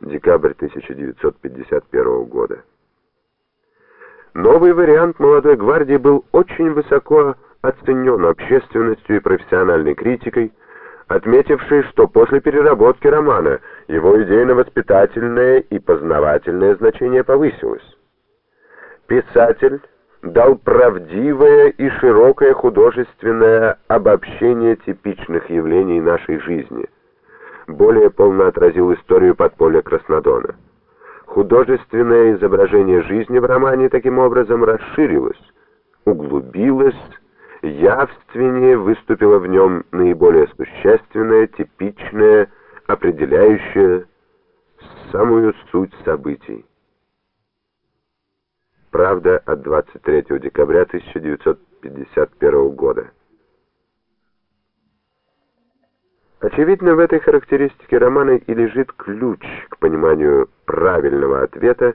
декабрь 1951 года. Новый вариант «Молодой гвардии» был очень высоко оценен общественностью и профессиональной критикой, отметившей, что после переработки романа его идейно-воспитательное и познавательное значение повысилось. Писатель дал правдивое и широкое художественное обобщение типичных явлений нашей жизни, более полно отразил историю подполья Краснодона. Художественное изображение жизни в романе таким образом расширилось, углубилось, явственнее выступило в нем наиболее существенное, типичное, определяющее самую суть событий. Правда от 23 декабря 1951 года. Очевидно, в этой характеристике романа и лежит ключ к пониманию правильного ответа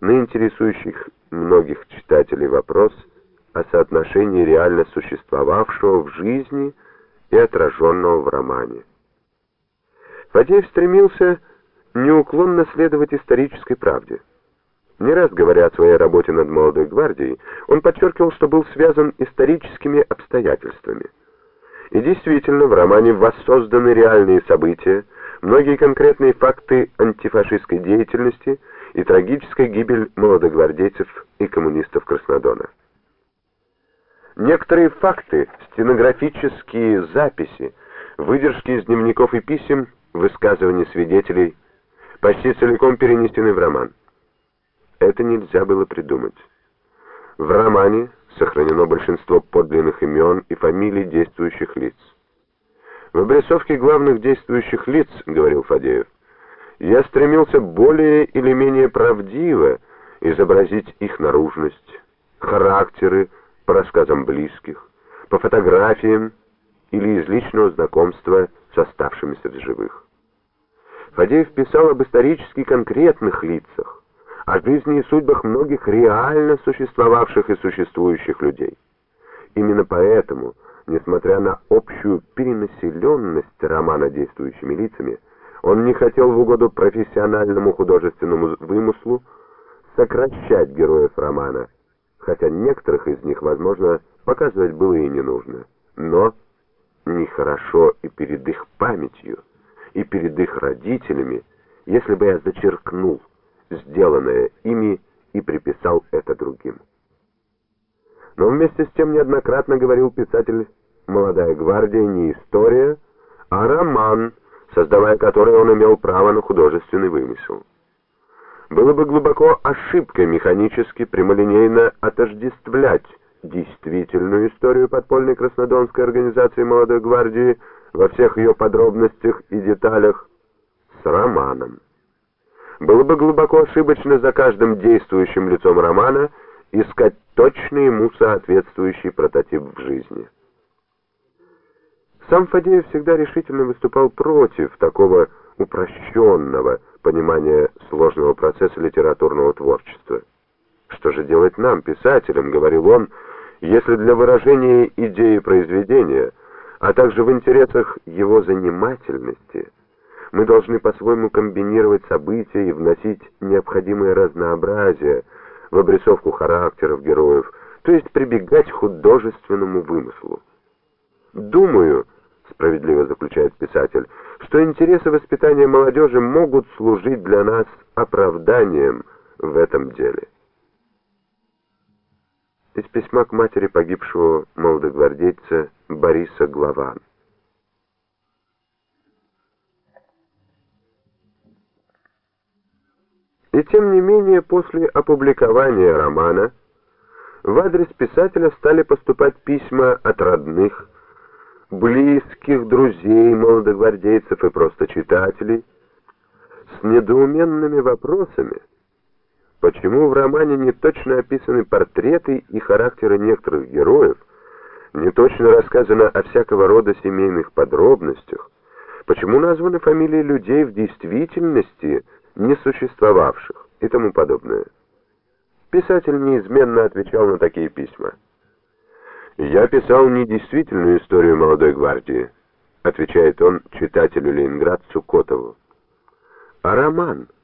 на интересующих многих читателей вопрос о соотношении реально существовавшего в жизни и отраженного в романе. Фадеев стремился неуклонно следовать исторической правде. Не раз говоря о своей работе над «Молодой гвардией», он подчеркивал, что был связан историческими обстоятельствами. И действительно, в романе воссозданы реальные события, многие конкретные факты антифашистской деятельности и трагическая гибель молодогвардейцев и коммунистов Краснодона. Некоторые факты, стенографические записи, выдержки из дневников и писем, высказывания свидетелей почти целиком перенесены в роман. Это нельзя было придумать. В романе сохранено большинство подлинных имен и фамилий действующих лиц. В обрисовке главных действующих лиц, говорил Фадеев, я стремился более или менее правдиво изобразить их наружность, характеры по рассказам близких, по фотографиям или из личного знакомства с оставшимися в живых. Фадеев писал об исторически конкретных лицах, о жизни и судьбах многих реально существовавших и существующих людей. Именно поэтому, несмотря на общую перенаселенность романа действующими лицами, он не хотел в угоду профессиональному художественному вымыслу сокращать героев романа, хотя некоторых из них, возможно, показывать было и не нужно. Но нехорошо и перед их памятью, и перед их родителями, если бы я зачеркнул сделанное ими, и приписал это другим. Но вместе с тем неоднократно говорил писатель «Молодая гвардия» не история, а роман, создавая который он имел право на художественный вымысел. Было бы глубоко ошибкой механически прямолинейно отождествлять действительную историю подпольной краснодонской организации «Молодой гвардии» во всех ее подробностях и деталях с романом. Было бы глубоко ошибочно за каждым действующим лицом романа искать точный ему соответствующий прототип в жизни. Сам Фадеев всегда решительно выступал против такого упрощенного понимания сложного процесса литературного творчества. «Что же делать нам, писателям?» — говорил он, «если для выражения идеи произведения, а также в интересах его занимательности — мы должны по-своему комбинировать события и вносить необходимое разнообразие в обрисовку характеров героев, то есть прибегать к художественному вымыслу. Думаю, справедливо заключает писатель, что интересы воспитания молодежи могут служить для нас оправданием в этом деле. Из письма к матери погибшего молодогвардейца Бориса Главан. И тем не менее, после опубликования романа в адрес писателя стали поступать письма от родных, близких, друзей, молодогвардейцев и просто читателей с недоуменными вопросами, почему в романе не точно описаны портреты и характеры некоторых героев, не точно рассказано о всякого рода семейных подробностях, почему названы фамилии людей в действительности – не существовавших и тому подобное. Писатель неизменно отвечал на такие письма. «Я писал недействительную историю молодой гвардии», отвечает он читателю ленинградцу Котову. а роман —